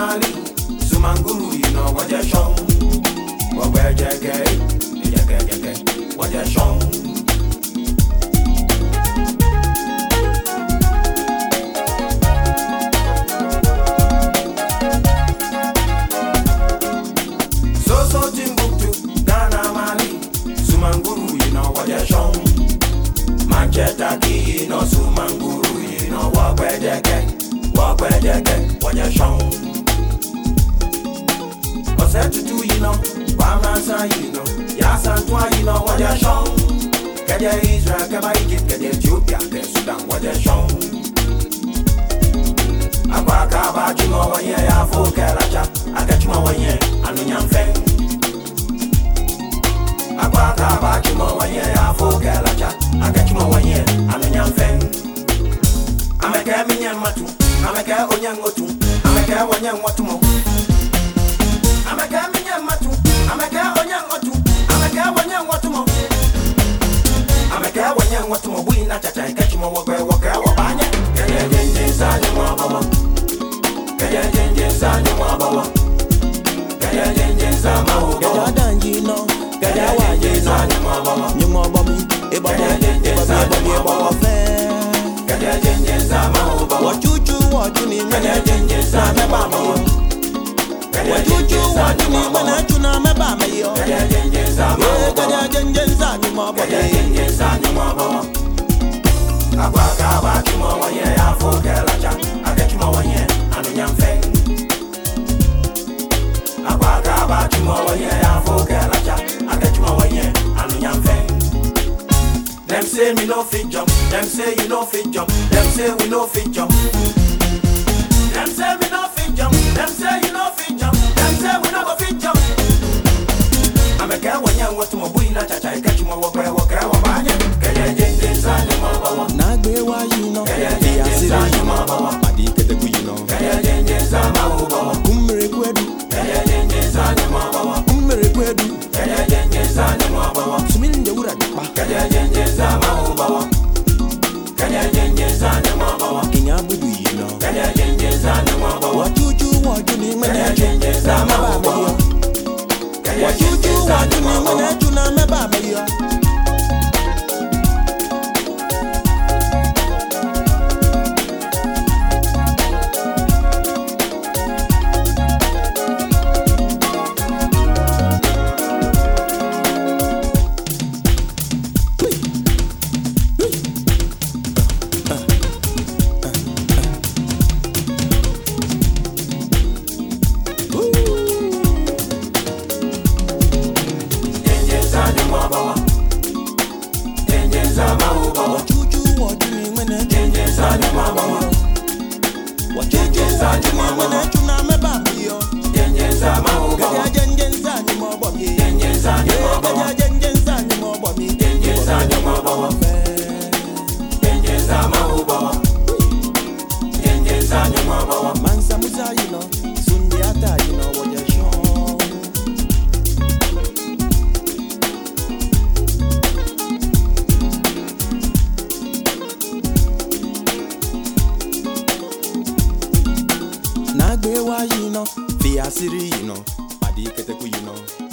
Malibu, Sumanguru, you know what you're shown. What where Jackie, Jackie, Jackie, key, you know, Sumanguru, you know, walk where they get, walk where they get, what you're shown. sẹtutu yìí nọ bàmà sá yìí nọ yàtsá tóa yìí nọ wọjẹ sọọ kẹjẹ israel kẹba yìí kẹjẹ kẹjẹ ethiopia kẹ sudan wọjẹ sọọ. agbaka bá jùmọ̀ wọnyẹ yàfó kẹlàjà akẹ́jùmọ̀ wọnyẹ ànúnyànfẹ́. agbaka bá jùmọ̀ wọnyẹ yàfó kẹlàjà akẹ́jùmọ̀ wọnyẹ ànúnyànfẹ́. amẹkẹ mi yẹn mọ tu amẹkẹ onyẹ ń wọ tu amẹkẹ wọnyẹ ń wọ tu mọ. Waka wanya watu mabui na chacha Ikachi mawagwe waka wabanya Kaya jenje sanyo mwabawa Kaya jenje sanyo mwabawa Kaya jenje sama ubawa Kaya danji no Kaya waje sanyo mwabawa Nyungo bami Ibaba Ibaba Ibaba wafe Kaya jenje sama ubawa Wachuchu wachuni Kaya jenje sama mwabawa Wachuchu wachuni Kaya jenje sama mwabawa mọ ẹyẹ yẹnyẹ sá ni mọ bọ. agbákàwá kí mọ yẹ àfọkẹ́ lajà akẹ́kí mọ yẹ àníyànfẹ́. agbákàwá kí mọ yẹ àfọkẹ́ lajà akẹ́kí mọ yẹ àníyànfẹ́. dem say me no fit jump dem say you no fit jump dem say we no fit jump. yeah, were you? No, yeah, yeah, yeah, yeah, yeah, yeah, yeah, yeah, yeah, yeah, loser, you know. Soon we are die, you know what you're you know.